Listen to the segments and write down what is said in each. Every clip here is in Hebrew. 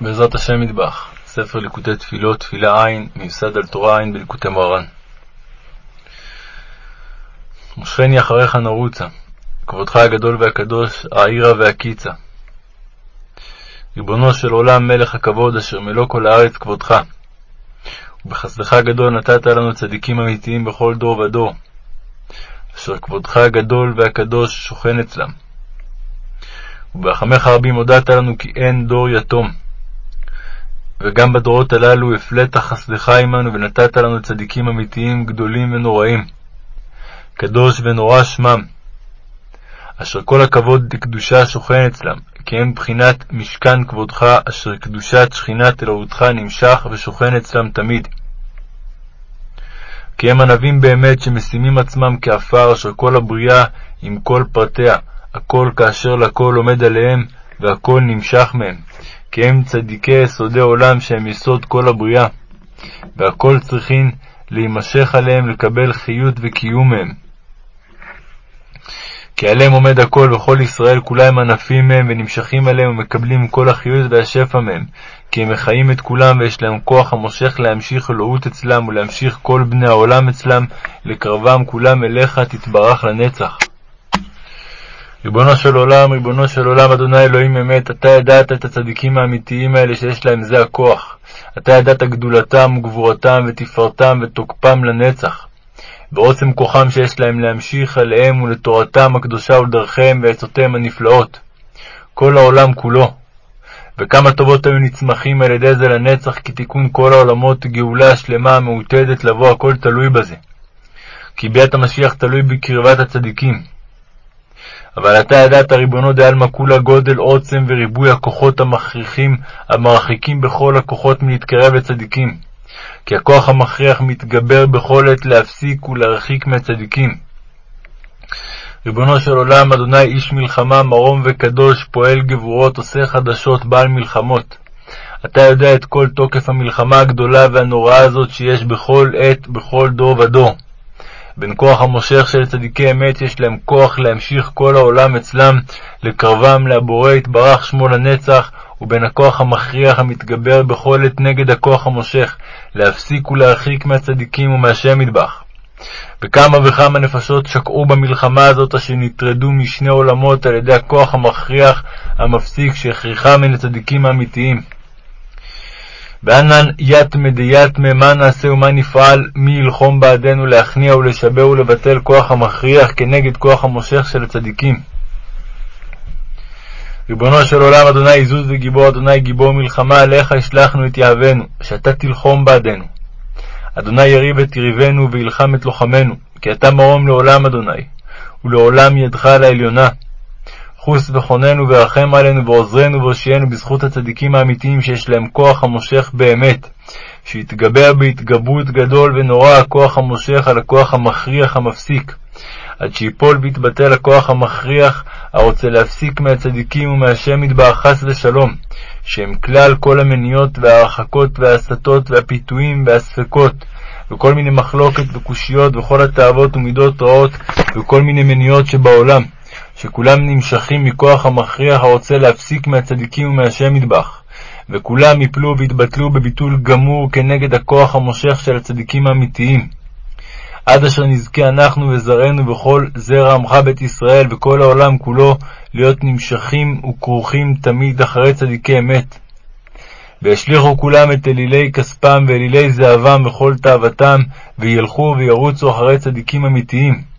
בעזרת השם מטבח, ספר ליקוטי תפילות, תפילה ע', מיוסד על תורה ע' בליקוטי מוהר"ן. מושכני אחריך נרוצה, כבודך הגדול והקדוש, העירה והקיצה. ריבונו של עולם, מלך הכבוד, אשר מלוא כל הארץ כבודך. ובחסדך הגדול נתת לנו צדיקים אמיתיים בכל דור ודור, אשר כבודך הגדול והקדוש שוכן אצלם. וברחמך רבים הודעת לנו כי אין דור יתום. וגם בדורות הללו הפלאת חסדך עמנו ונתת לנו צדיקים אמיתיים גדולים ונוראים. קדוש ונורא שמם, אשר כל הכבוד לקדושה שוכן אצלם, כי הם בחינת משכן כבודך, אשר קדושת שכינת אלוהותך נמשך ושוכן אצלם תמיד. כי הם ענבים באמת שמשימים עצמם כעפר, אשר כל הבריאה עם כל פרטיה, הכל כאשר לכל עומד עליהם, והכל נמשך מהם. כי הם צדיקי יסודי עולם שהם יסוד כל הבריאה, והכל צריכים להימשך עליהם לקבל חיות וקיום מהם. כי עליהם עומד הכל, וכל ישראל כולם ענפים מהם, ונמשכים עליהם ומקבלים כל החיות והשפע מהם, כי הם מחיים את כולם, ויש להם כוח המושך להמשיך אלוהות אצלם, ולהמשיך כל בני העולם אצלם, לקרבם כולם אליך תתברך לנצח. ריבונו של עולם, ריבונו של עולם, אדוני אלוהים אמת, אתה ידעת את הצדיקים האמיתיים האלה שיש להם זה הכוח. אתה ידעת גדולתם וגבורתם ותפארתם ותוקפם לנצח. בעוצם כוחם שיש להם להמשיך עליהם ולתורתם הקדושה ולדרכיהם ועצותיהם הנפלאות. כל העולם כולו. וכמה טובות היו נצמחים על ידי זה לנצח, כי תיקון כל העולמות, גאולה שלמה המעוטדת לבוא, הכל תלוי בזה. כי ביאת המשיח תלוי בקרבת הצדיקים. אבל אתה ידעת, ריבונו דעלמא כולה, גודל עוצם וריבוי הכוחות המכריחים, המרחיקים בכל הכוחות מלהתקרב לצדיקים. כי הכוח המכריח מתגבר בכל עת להפסיק ולהרחיק מהצדיקים. ריבונו של עולם, אדוני איש מלחמה, מרום וקדוש, פועל גבורות, עושה חדשות, בעל מלחמות. אתה יודע את כל תוקף המלחמה הגדולה והנוראה הזאת שיש בכל עת, בכל דור ודור. בין כוח המושך של צדיקי אמת יש להם כוח להמשיך כל העולם אצלם, לקרבם לבורא יתברך שמו לנצח, ובין הכוח המכריח המתגבר בכל עת נגד הכוח המושך, להפסיק ולהרחיק מהצדיקים ומהשם מטבח. וכמה וכמה נפשות שקעו במלחמה הזאת אשר נטרדו משני עולמות על ידי הכוח המכריח המפסיק שהכריחם מן הצדיקים האמיתיים. ואנן יתמא דיתמא, מה נעשה ומה נפעל, מי ילחום בעדנו להכניע ולשבר ולבטל כוח המכריח כנגד כוח המושך של הצדיקים. ריבונו של עולם, אדוני עזוז וגיבור, אדוני גיבור מלחמה, עליך השלכנו את יהבנו, שאתה תלחום בעדנו. אדוני יריב את יריבנו וילחם את לוחמנו, כי אתה מרום לעולם, אדוני, ולעולם ידך על העליונה. חוס וחוננו ורחם עלינו ועוזרנו והושיענו בזכות הצדיקים האמיתיים שיש להם כוח המושך באמת, שיתגבר בהתגברות גדול ונורא הכוח המושך על הכוח המכריח המפסיק, עד שיפול ויתבטל הכוח המכריח הרוצה להפסיק מהצדיקים ומהשם יתברך חס ושלום, שהם כלל כל המניות וההרחקות וההסתות והפיתויים והספקות, וכל מיני מחלוקת וקושיות וכל התאוות ומידות רעות וכל מיני מניות שבעולם. שכולם נמשכים מכוח המכריח הרוצה להפסיק מהצדיקים ומהשם מטבח, וכולם יפלו ויתבטלו בביטול גמור כנגד הכוח המושך של הצדיקים האמיתיים. עד אשר נזכה אנחנו וזרענו וכל זרע עמך בית ישראל וכל העולם כולו להיות נמשכים וכרוכים תמיד אחרי צדיקי אמת. וישליכו כולם את אלילי כספם ואלילי זהבם וכל תאוותם, וילכו וירוצו אחרי צדיקים אמיתיים.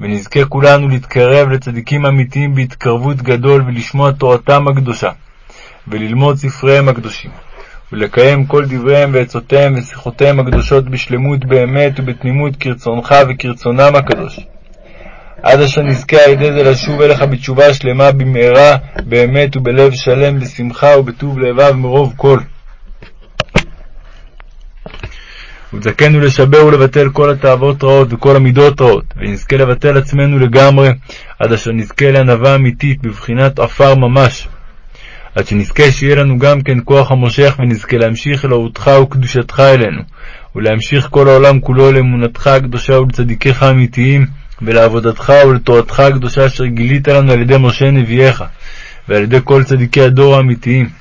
ונזכה כולנו להתקרב לצדיקים אמיתיים בהתקרבות גדול ולשמוע תורתם הקדושה, וללמוד ספריהם הקדושים, ולקיים כל דבריהם ועצותיהם ושיחותיהם הקדושות בשלמות באמת ובתמימות כרצונך וכרצונם הקדוש. עד אשר נזכה על ידי זה לשוב אליך בתשובה שלמה במהרה, באמת ובלב שלם, בשמחה ובטוב לבב מרוב כל. וזכנו לשבר ולבטל כל התאוות רעות וכל המידות רעות, ונזכה לבטל עצמנו לגמרי, עד אשר נזכה לענווה אמיתית, בבחינת עפר ממש. עד שנזכה שיהיה לנו גם כן כוח המושך, ונזכה להמשיך אלוהותך וקדושתך אלינו, ולהמשיך כל העולם כולו לאמונתך הקדושה ולצדיקיך האמיתיים, ולעבודתך ולתורתך הקדושה אשר גילית לנו על ידי משה נביאך, ועל ידי כל צדיקי הדור האמיתיים.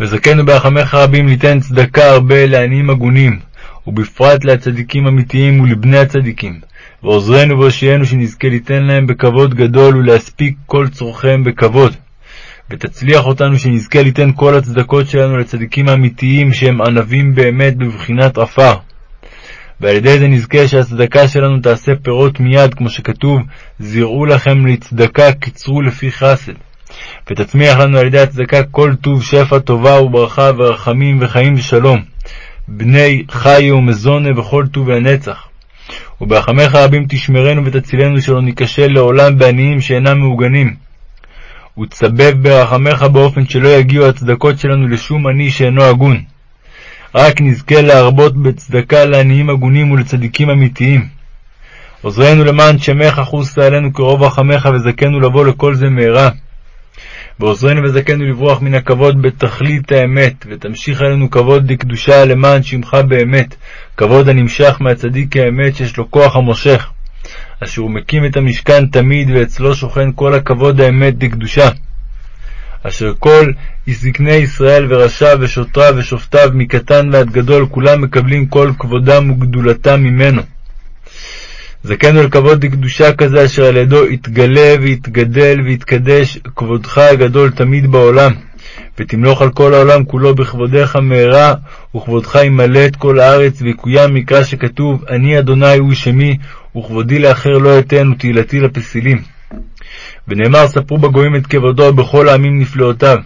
וזכנו ברחמך רבים ליתן צדקה הרבה לעניים הגונים, ובפרט לצדיקים אמיתיים ולבני הצדיקים, ועוזרנו והושיענו שנזכה ליתן להם בכבוד גדול ולהספיק כל צורכיהם בכבוד. ותצליח אותנו שנזכה ליתן כל הצדקות שלנו לצדיקים האמיתיים שהם ענבים באמת בבחינת עפר. ועל ידי זה נזכה שהצדקה שלנו תעשה פירות מיד, כמו שכתוב, זרעו לכם לצדקה, קצרו לפי חסד. ותצמיח לנו על ידי הצדקה כל טוב, שפע, טובה וברכה ורחמים וחיים ושלום. בני חיו ומזונה וכל טוב לנצח. וברחמך רבים תשמרנו ותצילנו שלא ניכשל לעולם בעניים שאינם מעוגנים. ותסבב ברחמך באופן שלא יגיעו הצדקות שלנו לשום עני שאינו הגון. רק נזכה להרבות בצדקה לעניים הגונים ולצדיקים אמיתיים. עוזרנו למען שמך חוסה עלינו כרוב רחמך וזכנו לבוא לכל זה מהרה. ועוזרנו וזכנו לברוח מן הכבוד בתכלית האמת, ותמשיך עלינו כבוד לקדושה למען שמך באמת, כבוד הנמשך מהצדיק האמת שיש לו כוח המושך, אשר הוא מקים את המשכן תמיד, ואצלו שוכן כל הכבוד האמת לקדושה. אשר כל זקני ישראל וראשיו ושוטריו ושופטיו מקטן ועד גדול כולם מקבלים כל כבודם וגדולתם ממנו. זכנו לכבוד לקדושה כזה אשר על ידו יתגלה ויתגדל ויתקדש כבודך הגדול תמיד בעולם, ותמלוך על כל העולם כולו בכבודך מהרה, וכבודך ימלא את כל הארץ, ויקוים מקרא שכתוב, אני אדוני הוא שמי, וכבודי לאחר לא אתן, ותהילתי לפסילים. ונאמר, ספרו בגויים את כבודו, בכל העמים נפלאותיו.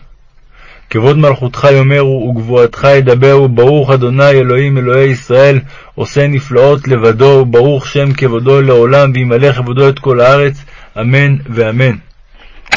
כבוד מלכותך יאמרו, וגבורתך ידברו, ברוך אדוני אלוהים אלוהי ישראל, עושה נפלאות לבדו, וברוך שם כבודו לעולם, וימלא כבודו את כל הארץ, אמן ואמן.